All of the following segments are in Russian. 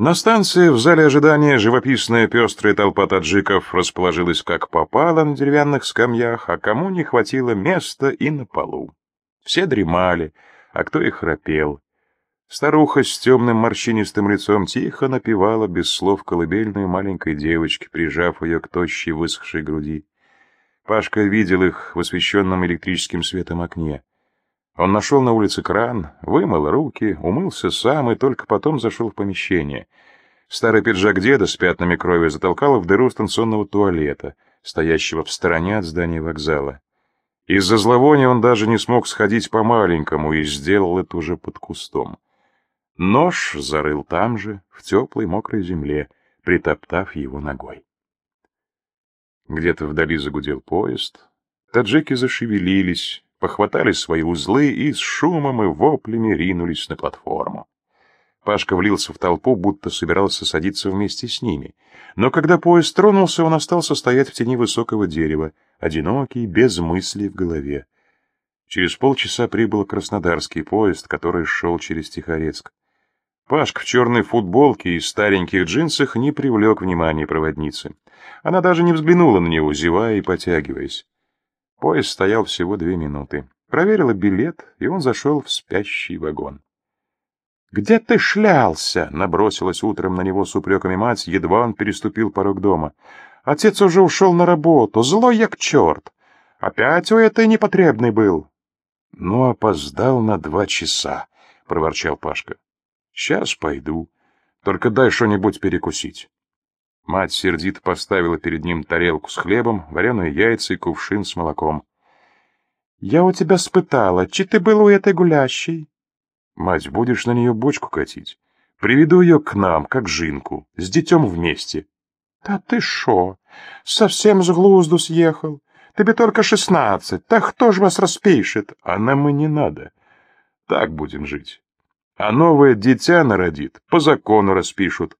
На станции в зале ожидания живописная пестрая толпа таджиков расположилась как попало на деревянных скамьях, а кому не хватило места и на полу. Все дремали, а кто и храпел. Старуха с темным морщинистым лицом тихо напевала без слов колыбельную маленькой девочке, прижав ее к тощей высохшей груди. Пашка видел их в освещенном электрическим светом окне. Он нашел на улице кран, вымыл руки, умылся сам и только потом зашел в помещение. Старый пиджак деда с пятнами крови затолкал в дыру станционного туалета, стоящего в стороне от здания вокзала. Из-за зловония он даже не смог сходить по-маленькому и сделал это уже под кустом. Нож зарыл там же, в теплой мокрой земле, притоптав его ногой. Где-то вдали загудел поезд. Таджики зашевелились, похватали свои узлы и с шумом и воплями ринулись на платформу. Пашка влился в толпу, будто собирался садиться вместе с ними. Но когда поезд тронулся, он остался стоять в тени высокого дерева, одинокий, без мыслей в голове. Через полчаса прибыл краснодарский поезд, который шел через Тихорецк. Пашка в черной футболке и стареньких джинсах не привлек внимания проводницы. Она даже не взглянула на него, зевая и потягиваясь. Поезд стоял всего две минуты. Проверила билет, и он зашел в спящий вагон. «Где ты шлялся?» — набросилась утром на него с упреками мать, едва он переступил порог дома. «Отец уже ушел на работу, злой як черт. Опять у этой непотребный был». «Ну, опоздал на два часа», — проворчал Пашка. «Сейчас пойду. Только дай что-нибудь перекусить». Мать сердито поставила перед ним тарелку с хлебом, вареные яйца и кувшин с молоком. «Я у тебя спытала, чи ты был у этой гулящей?» «Мать, будешь на нее бочку катить? Приведу ее к нам, как жинку, с детем вместе». «Да ты шо? Совсем с глузду съехал? Тебе только шестнадцать, так кто ж вас распишет?» «А нам и не надо. Так будем жить. А новое дитя народит, по закону распишут,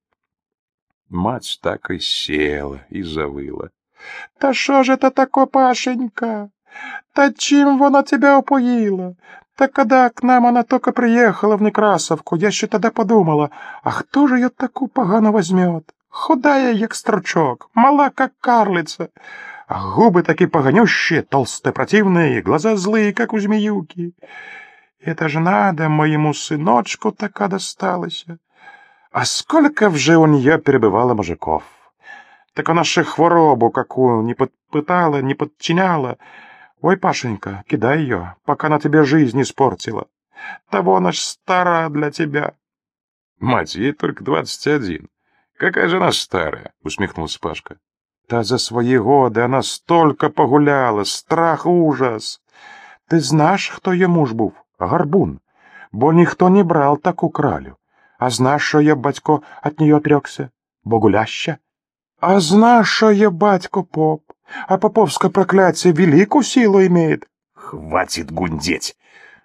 Мать так и села и завыла. Та що ж это тако, Пашенька? Та чим вона тебя упоїла? Та когда к нам она только приехала в Некрасовку, я ще тогда подумала, а хто ж ее таку погано возьмет? Худая, як стручок, мала, как карлица, а губы такие поганющие, толстые, противные, глаза злые, как у змеюки. Это же надо моему сыночку така досталась. А сколько вже у нее перебывало мужиков? Так она же хворобу какую не подпытала, не подчиняла. Ой, Пашенька, кидай ее, пока она тебе жизнь испортила. Того она ж стара для тебя. Мать, ей только двадцать один. Какая же она старая, усмехнулся Пашка. Та за свои годы она столько погуляла, страх, ужас. Ты знаешь, кто ее муж був? Горбун. Бо ніхто не брал таку кралю. А знаєш, що я, батько, от нее отрекся? Богуляща? А знаешь, что я, батько, поп? А поповское проклятие великую силу имеет. Хватит гундеть!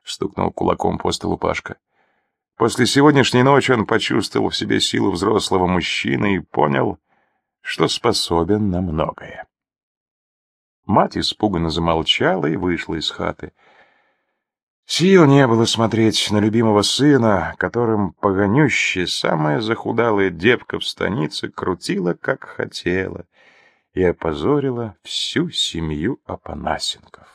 Стукнул кулаком по столу Пашка. После сегодняшней ночи он почувствовал в себе силу взрослого мужчины и понял, что способен на многое. Мать испуганно замолчала и вышла из хаты. Сил не было смотреть на любимого сына, которым погонющая, самая захудалая девка в станице крутила, как хотела, и опозорила всю семью Апанасенков.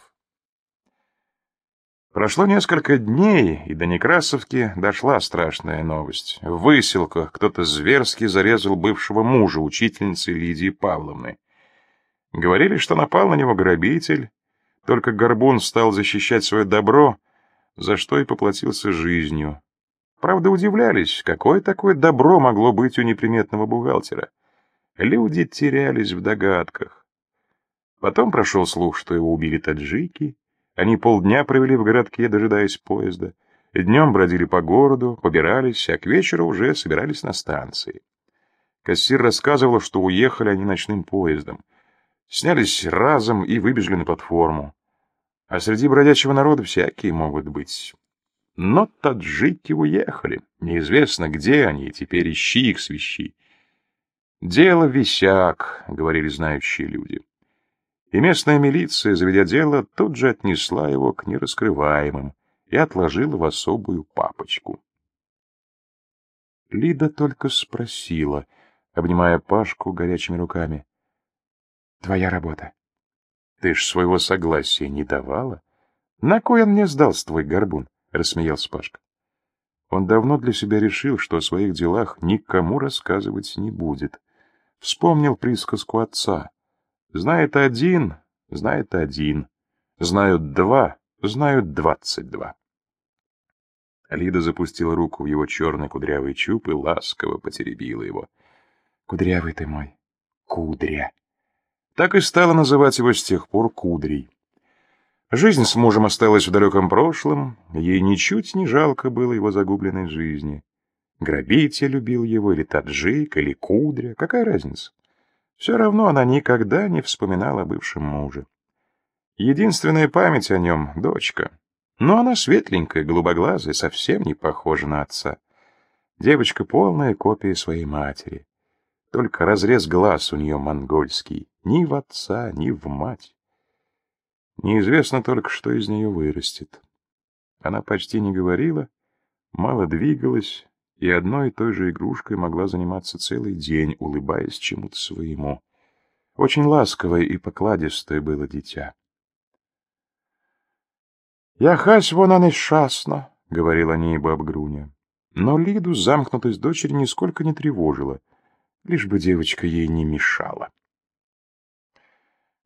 Прошло несколько дней, и до Некрасовки дошла страшная новость. В выселках кто-то зверски зарезал бывшего мужа учительницы Лидии Павловны. Говорили, что напал на него грабитель, только Горбун стал защищать свое добро — за что и поплатился жизнью. Правда, удивлялись, какое такое добро могло быть у неприметного бухгалтера. Люди терялись в догадках. Потом прошел слух, что его убили таджики. Они полдня провели в городке, дожидаясь поезда. Днем бродили по городу, побирались, а к вечеру уже собирались на станции. Кассир рассказывал, что уехали они ночным поездом. Снялись разом и выбежали на платформу. А среди бродячего народа всякие могут быть. Но таджики уехали. Неизвестно, где они, теперь ищи их свищи. «Дело висяк», — говорили знающие люди. И местная милиция, заведя дело, тут же отнесла его к нераскрываемым и отложила в особую папочку. Лида только спросила, обнимая Пашку горячими руками. «Твоя работа. Ты ж своего согласия не давала? На кой он мне сдался твой горбун?» — рассмеялся Пашка. Он давно для себя решил, что о своих делах никому рассказывать не будет. Вспомнил присказку отца. «Знает один, знает один. Знают два, знают двадцать два». Лида запустила руку в его черный кудрявый чуб и ласково потеребила его. «Кудрявый ты мой, кудря!» Так и стала называть его с тех пор кудрей. Жизнь с мужем осталась в далеком прошлом, ей ничуть не жалко было его загубленной жизни. Грабитель любил его, или таджик, или кудря, какая разница? Все равно она никогда не вспоминала о бывшем муже. Единственная память о нем — дочка. Но она светленькая, голубоглазая, совсем не похожа на отца. Девочка полная копия своей матери. Только разрез глаз у нее монгольский. Ни в отца, ни в мать. Неизвестно только, что из нее вырастет. Она почти не говорила, мало двигалась, и одной и той же игрушкой могла заниматься целый день, улыбаясь чему-то своему. Очень ласковое и покладистое было дитя. «Я хась вона несчастна», — говорила небо Груня. Но Лиду замкнутость дочери нисколько не тревожила, лишь бы девочка ей не мешала.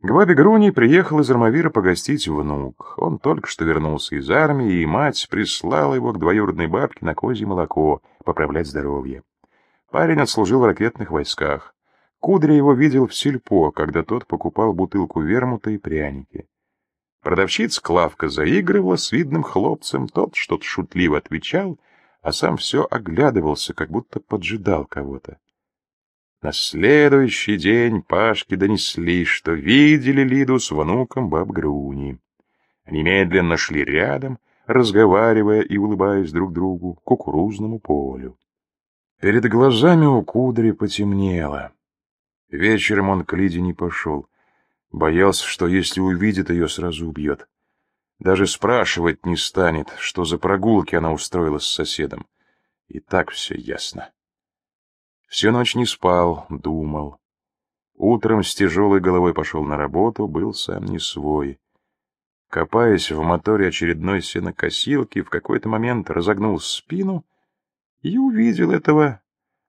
К бабе Груни приехал из Армавира погостить внук. Он только что вернулся из армии, и мать прислала его к двоюродной бабке на козье молоко поправлять здоровье. Парень отслужил в ракетных войсках. Кудря его видел в сельпо, когда тот покупал бутылку вермута и пряники. Продавщица Клавка заигрывала с видным хлопцем, тот что-то шутливо отвечал, а сам все оглядывался, как будто поджидал кого-то. На следующий день Пашке донесли, что видели Лиду с внуком баб Груни. Они медленно шли рядом, разговаривая и улыбаясь друг другу, к кукурузному полю. Перед глазами у кудри потемнело. Вечером он к Лиде не пошел. Боялся, что если увидит ее, сразу убьет. Даже спрашивать не станет, что за прогулки она устроила с соседом. И так все ясно. Всю ночь не спал, думал. Утром с тяжелой головой пошел на работу, был сам не свой. Копаясь в моторе очередной сенокосилки, в какой-то момент разогнул спину и увидел этого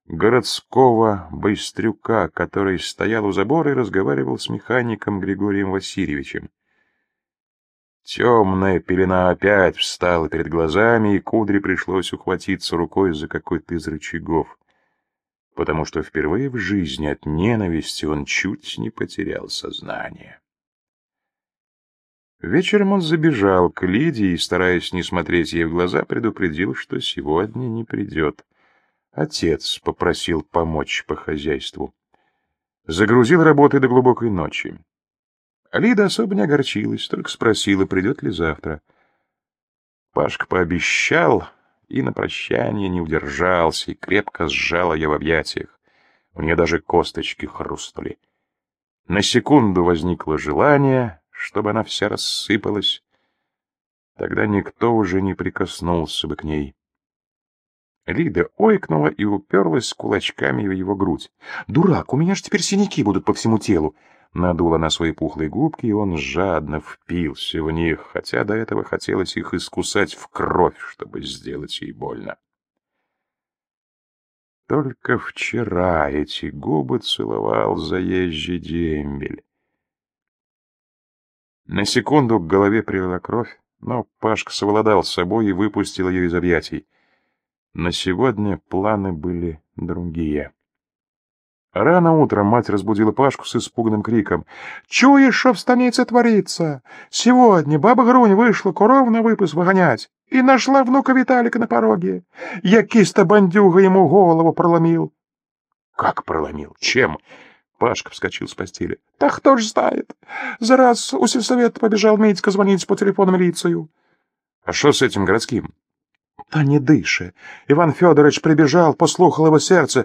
городского быстрюка, который стоял у забора и разговаривал с механиком Григорием Васильевичем. Темная пелена опять встала перед глазами, и Кудре пришлось ухватиться рукой за какой-то из рычагов, потому что впервые в жизни от ненависти он чуть не потерял сознание. Вечером он забежал к Лидии и, стараясь не смотреть ей в глаза, предупредил, что сегодня не придет. Отец попросил помочь по хозяйству. Загрузил работы до глубокой ночи. Лида особо не огорчилась, только спросила, придет ли завтра. Пашка пообещал и на прощание не удержался и крепко сжал ее в объятиях. У нее даже косточки хрустнули. На секунду возникло желание, чтобы она вся рассыпалась. Тогда никто уже не прикоснулся бы к ней. Лида ойкнула и уперлась кулачками в его грудь. «Дурак, у меня ж теперь синяки будут по всему телу!» Надула на свои пухлые губки, и он жадно впился в них, хотя до этого хотелось их искусать в кровь, чтобы сделать ей больно. Только вчера эти губы целовал заезжий дембель. На секунду к голове прилила кровь, но Пашка совладал с собой и выпустил ее из объятий. На сегодня планы были другие. Рано утром мать разбудила Пашку с испуганным криком. «Чуешь, что в станице творится? Сегодня баба Грунь вышла коров на выпас выгонять и нашла внука Виталика на пороге. Я киста бандюга ему голову проломил». «Как проломил? Чем?» Пашка вскочил с постели. «Да кто ж знает. За раз у сельсовета побежал Митька звонить по телефону милицию». «А что с этим городским?» Та не дише. Іван Федорович прибіжав, послухав его серце.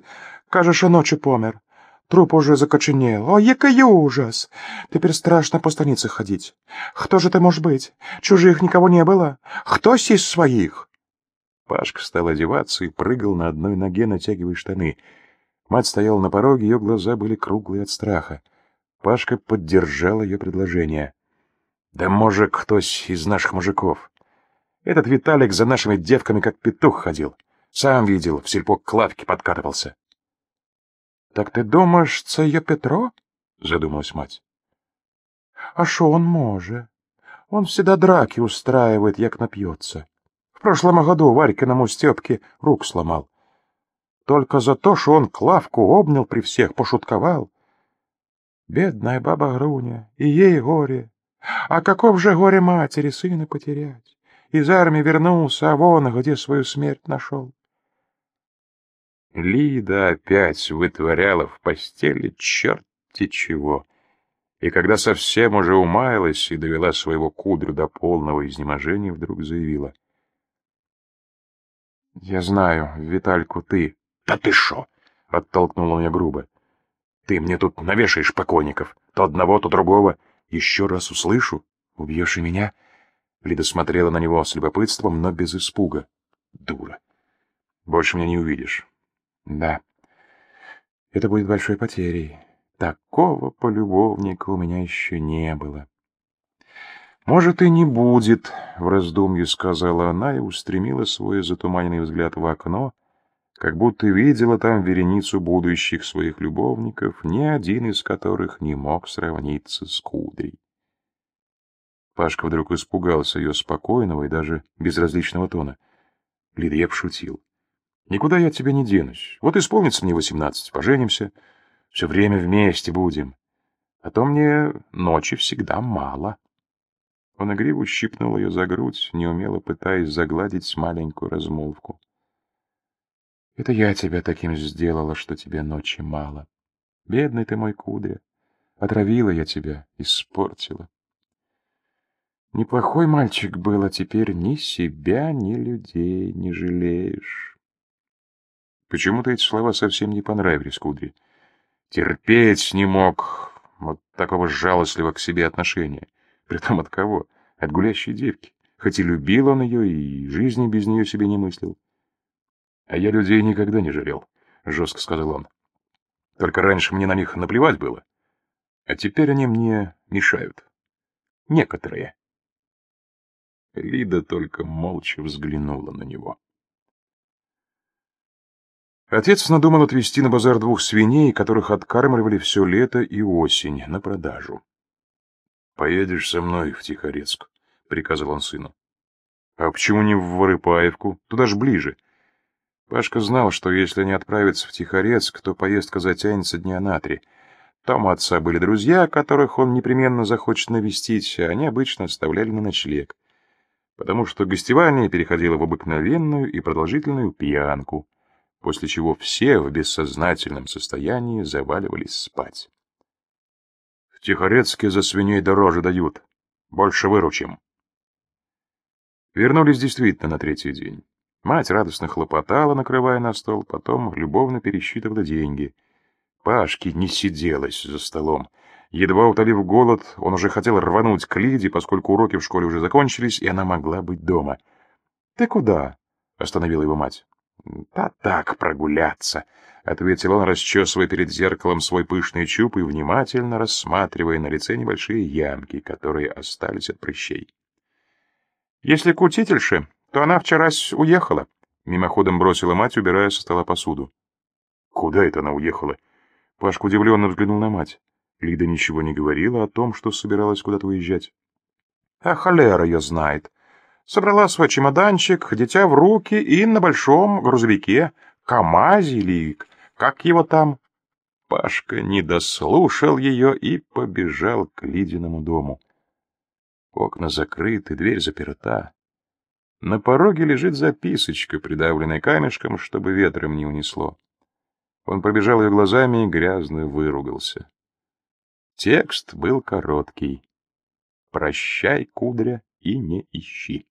Каже, що ночі помер. Труп уже закоченел. О, який ужас! Теперь страшно по станице ходить. Кто же это может быть? Чужих никого не было? Хтось из своих? Пашка стал одеваться и прыгал на одной ноге, натягивая штаны. Мать стояла на пороге, ее глаза были круглые от страха. Пашка поддержал ее предложение. «Да может, кто-то из наших мужиков. Этот Виталик за нашими девками как петух ходил. Сам видел, в сельпо к лавке подкатывался». «Так ты думаешь, це я Петро?» — задумалась мать. «А шо он может? Он всегда драки устраивает, як напьется. В прошлом году Варькиному Степке рук сломал. Только за то, что он Клавку обнял при всех, пошутковал. Бедная баба Груня, и ей горе. А каков же горе матери сына потерять? Из армии вернулся, а вон где свою смерть нашел. Лида опять вытворяла в постели черти чего. И когда совсем уже умаялась и довела своего кудрю до полного изнеможения, вдруг заявила. «Я знаю, Витальку, ты...» «Да ты шо?» — оттолкнула меня грубо. «Ты мне тут навешаешь покойников, то одного, то другого. Еще раз услышу, убьешь и меня?» Лида смотрела на него с любопытством, но без испуга. «Дура. Больше меня не увидишь». «Да, это будет большой потерей. Такого полюбовника у меня еще не было». «Может, и не будет», — в раздумье сказала она и устремила свой затуманенный взгляд в окно, как будто видела там вереницу будущих своих любовников, ни один из которых не мог сравниться с Кудрей. Пашка вдруг испугался ее спокойного и даже безразличного тона. «Лида, я. Никуда я от тебя не денусь. Вот исполнится мне восемнадцать, поженимся, все время вместе будем. А то мне ночи всегда мало». Он игриво щипнул ее за грудь, неумело пытаясь загладить маленькую размолвку. «Это я тебя таким сделала, что тебе ночи мало. Бедный ты мой кудря. Отравила я тебя, испортила. Неплохой мальчик был, а теперь ни себя, ни людей не жалеешь». Почему-то эти слова совсем не понравились кудре. Терпеть не мог вот такого жалостливого к себе отношения. Притом от кого? От гулящей девки. Хоть и любил он ее, и жизни без нее себе не мыслил. А я людей никогда не жалел, — жестко сказал он. Только раньше мне на них наплевать было. А теперь они мне мешают. Некоторые. Лида только молча взглянула на него. Отец надумал отвезти на базар двух свиней, которых откармливали все лето и осень, на продажу. «Поедешь со мной в Тихорецк», — приказал он сыну. «А почему не в Ворыпаевку? Туда ж ближе». Пашка знал, что если не отправиться в Тихорецк, то поездка затянется дня на три. Там у отца были друзья, которых он непременно захочет навестить, а они обычно оставляли на ночлег. Потому что гостевание переходило в обыкновенную и продолжительную пьянку, после чего все в бессознательном состоянии заваливались спать. Тихорецке за свиней дороже дают. Больше выручим. Вернулись действительно на третий день. Мать радостно хлопотала, накрывая на стол, потом любовно пересчитывала деньги. Пашке не сиделось за столом. Едва утолив голод, он уже хотел рвануть к Лиде, поскольку уроки в школе уже закончились, и она могла быть дома. — Ты куда? — остановила его мать. — Да так, прогуляться, — ответил он, расчесывая перед зеркалом свой пышный чуб и внимательно рассматривая на лице небольшие ямки, которые остались от прыщей. «Если к то она вчера уехала», — мимоходом бросила мать, убирая со стола посуду. «Куда это она уехала?» Пашка удивленно взглянул на мать. Лида ничего не говорила о том, что собиралась куда-то уезжать. «А холера ее знает. Собрала свой чемоданчик, дитя в руки и на большом грузовике, КамАЗе или как его там? Пашка не дослушал ее и побежал к Лидиному дому. Окна закрыты, дверь заперта. На пороге лежит записочка, придавленная камешком, чтобы ветром не унесло. Он пробежал ее глазами и грязно выругался. Текст был короткий. «Прощай, кудря, и не ищи».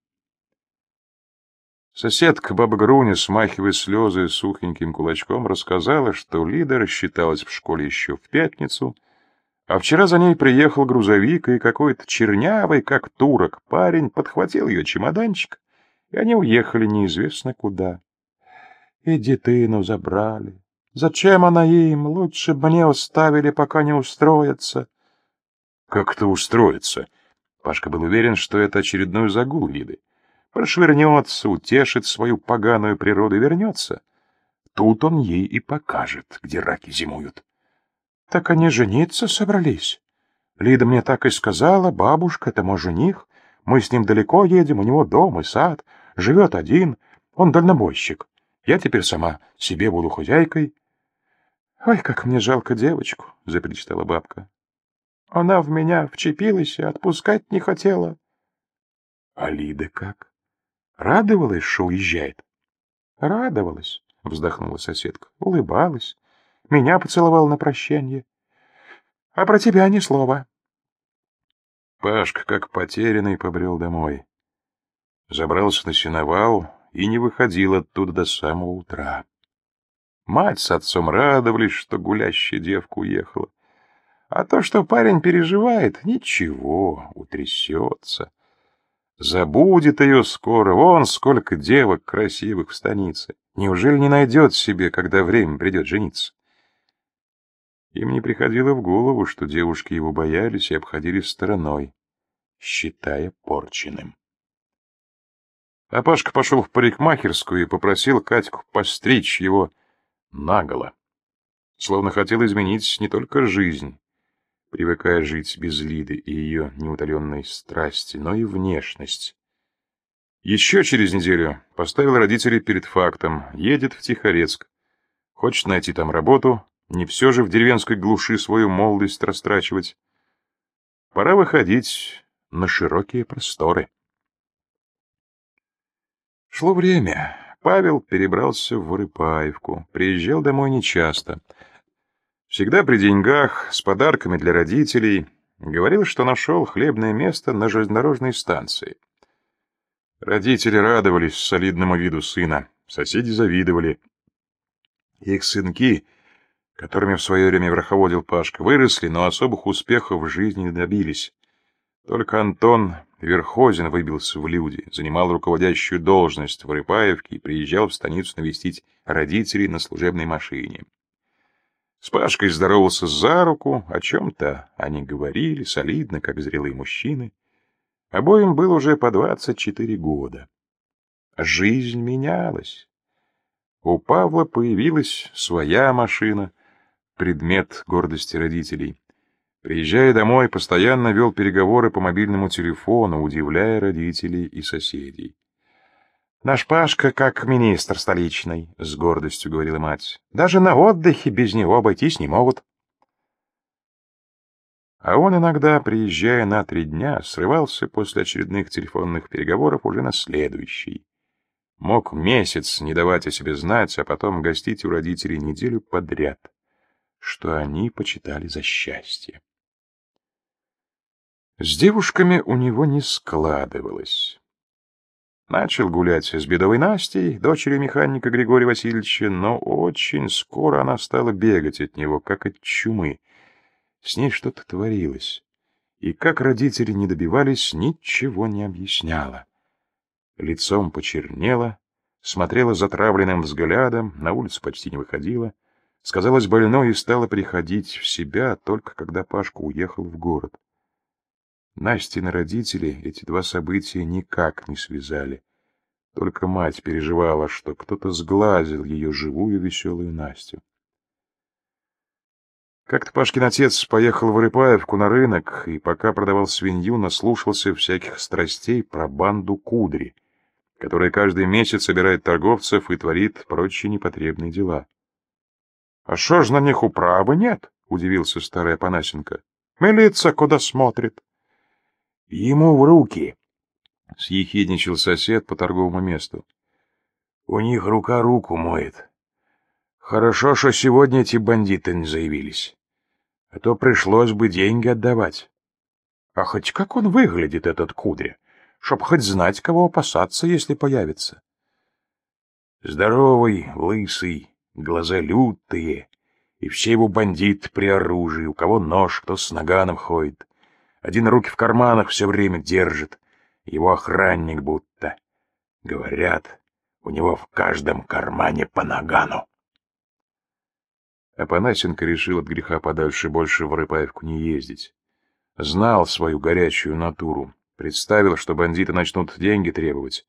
Соседка баба Груня, смахивая слезы сухеньким кулачком, рассказала, что Лида рассчиталась в школе еще в пятницу, а вчера за ней приехал грузовик, и какой-то чернявый, как турок, парень подхватил ее чемоданчик и они уехали неизвестно куда. И детину забрали. Зачем она им? Лучше бы мне оставили, пока не устроятся. Как это устроится? Пашка был уверен, что это очередной загул Лиды. Прошвырнется, утешит свою поганую природу и вернется. Тут он ей и покажет, где раки зимуют. Так они жениться собрались. Лида мне так и сказала, бабушка, это мой жених. Мы с ним далеко едем, у него дом и сад. Живет один, он дальнобойщик. Я теперь сама себе буду хозяйкой. Ой, как мне жалко девочку, — запричитала бабка. Она в меня вчепилась и отпускать не хотела. А Лида как? Радовалась, что уезжает? Радовалась, — вздохнула соседка, улыбалась. Меня поцеловал на прощание. А про тебя ни слова. Пашка, как потерянный, побрел домой. Забрался на сеновал и не выходил оттуда до самого утра. Мать с отцом радовались, что гулящая девка уехала. А то, что парень переживает, ничего, утрясется. Забудет ее скоро, вон сколько девок красивых в станице. Неужели не найдет себе, когда время придет жениться? Им не приходило в голову, что девушки его боялись и обходили стороной, считая порченным. А Пашка пошел в парикмахерскую и попросил Катьку постричь его наголо. Словно хотел изменить не только жизнь, привыкая жить без Лиды и ее неутоленной страсти, но и внешность. Еще через неделю поставил родителей перед фактом. Едет в Тихорецк. Хочет найти там работу, не все же в деревенской глуши свою молодость растрачивать. Пора выходить на широкие просторы. Шло время. Павел перебрался в Ворыпаевку. Приезжал домой нечасто. Всегда при деньгах, с подарками для родителей. Говорил, что нашел хлебное место на железнодорожной станции. Родители радовались солидному виду сына. Соседи завидовали. Их сынки, которыми в свое время верховодил Пашка, выросли, но особых успехов в жизни не добились. Только Антон Верхозин выбился в люди, занимал руководящую должность в Рыпаевке и приезжал в станицу навестить родителей на служебной машине. С Пашкой здоровался за руку, о чем-то они говорили, солидно, как зрелые мужчины. Обоим было уже по двадцать четыре года. Жизнь менялась. У Павла появилась своя машина, предмет гордости родителей. Приезжая домой, постоянно вел переговоры по мобильному телефону, удивляя родителей и соседей. «Наш Пашка как министр столичный», — с гордостью говорила мать. «Даже на отдыхе без него обойтись не могут». А он иногда, приезжая на три дня, срывался после очередных телефонных переговоров уже на следующий. Мог месяц не давать о себе знать, а потом гостить у родителей неделю подряд, что они почитали за счастье. С девушками у него не складывалось. Начал гулять с бедовой Настей, дочерью механика Григория Васильевича, но очень скоро она стала бегать от него, как от чумы. С ней что-то творилось. И как родители не добивались, ничего не объясняла. Лицом почернела, смотрела затравленным взглядом, на улицу почти не выходила. Сказалась больной и стала приходить в себя, только когда Пашка уехал в город. Настины родители эти два события никак не связали. Только мать переживала, что кто-то сглазил ее живую веселую Настю. Как-то Пашкин отец поехал в Рыпаевку на рынок, и пока продавал свинью, наслушался всяких страстей про банду Кудри, которая каждый месяц собирает торговцев и творит прочие непотребные дела. — А что ж на них управы нет? — удивился старый Апанасенко. — Милиция куда смотрит? Ему в руки, — съехидничал сосед по торговому месту. У них рука руку моет. Хорошо, что сегодня эти бандиты не заявились. А то пришлось бы деньги отдавать. А хоть как он выглядит, этот кудря, чтоб хоть знать, кого опасаться, если появится. Здоровый, лысый, глаза лютые, и все его бандиты при оружии, у кого нож, кто с наганом ходит. Один руки в карманах все время держит. Его охранник будто. Говорят, у него в каждом кармане по нагану. Апанасенко решил от греха подальше больше в Рыпаевку не ездить. Знал свою горячую натуру, представил, что бандиты начнут деньги требовать,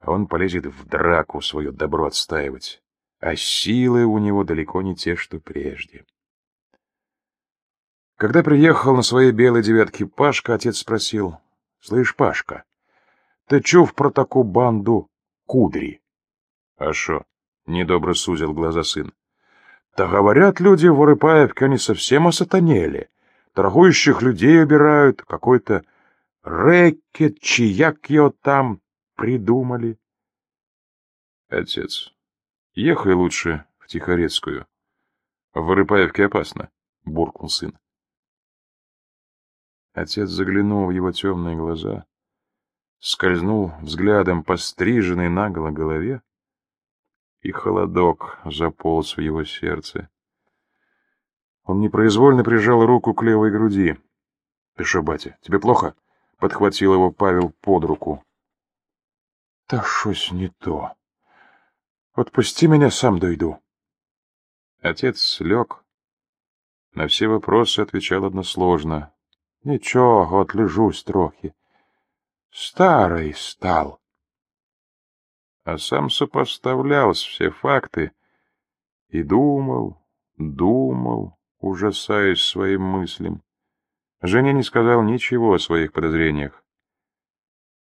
а он полезет в драку свое добро отстаивать, а силы у него далеко не те, что прежде. Когда приехал на своей белой девятке Пашка, отец спросил, «Слышь, Пашка, ты чув про такую банду кудри?» «А шо?» — недобро сузил глаза сын. «Да говорят люди в Урыпаевке, они совсем осатанели. Торгующих людей убирают, какой-то рэкет, чияк его там придумали». «Отец, ехай лучше в Тихорецкую. В Урыпаевке опасно», — буркнул сын. Отец заглянул в его темные глаза, скользнул взглядом по стриженной наголо голове, и холодок заполз в его сердце. Он непроизвольно прижал руку к левой груди. — что, батя, тебе плохо? — подхватил его Павел под руку. — Да шось не то. Отпусти меня, сам дойду. Отец лег. На все вопросы отвечал односложно. Нічого, от лежусь трохи. Старый стал. А сам сопоставлял все факты и думал, думал, ужасаясь своим мыслям. Женя не сказал ничего о своих подозрениях.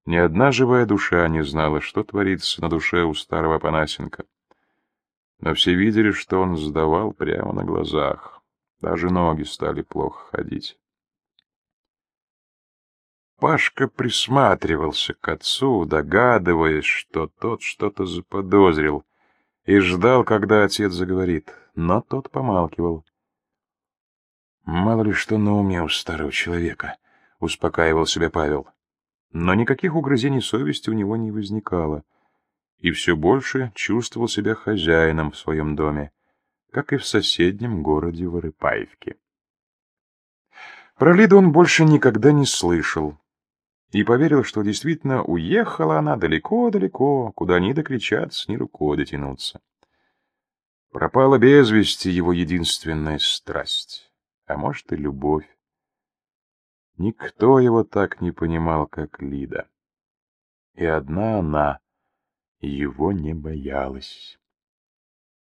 Ни одна живая душа не знала, что творится на душе у старого Панасенко. Но все видели, что он сдавал прямо на глазах. Даже ноги стали плохо ходить. Пашка присматривался к отцу, догадываясь, что тот что-то заподозрил, и ждал, когда отец заговорит, но тот помалкивал. «Мало ли что на уме у старого человека», — успокаивал себя Павел. Но никаких угрызений совести у него не возникало, и все больше чувствовал себя хозяином в своем доме, как и в соседнем городе Вырыпаевке. Про Лиду он больше никогда не слышал, и поверил, что действительно уехала она далеко-далеко, куда ни докричаться, ни рукой дотянуться. Пропала без вести его единственная страсть, а может и любовь. Никто его так не понимал, как Лида. И одна она его не боялась.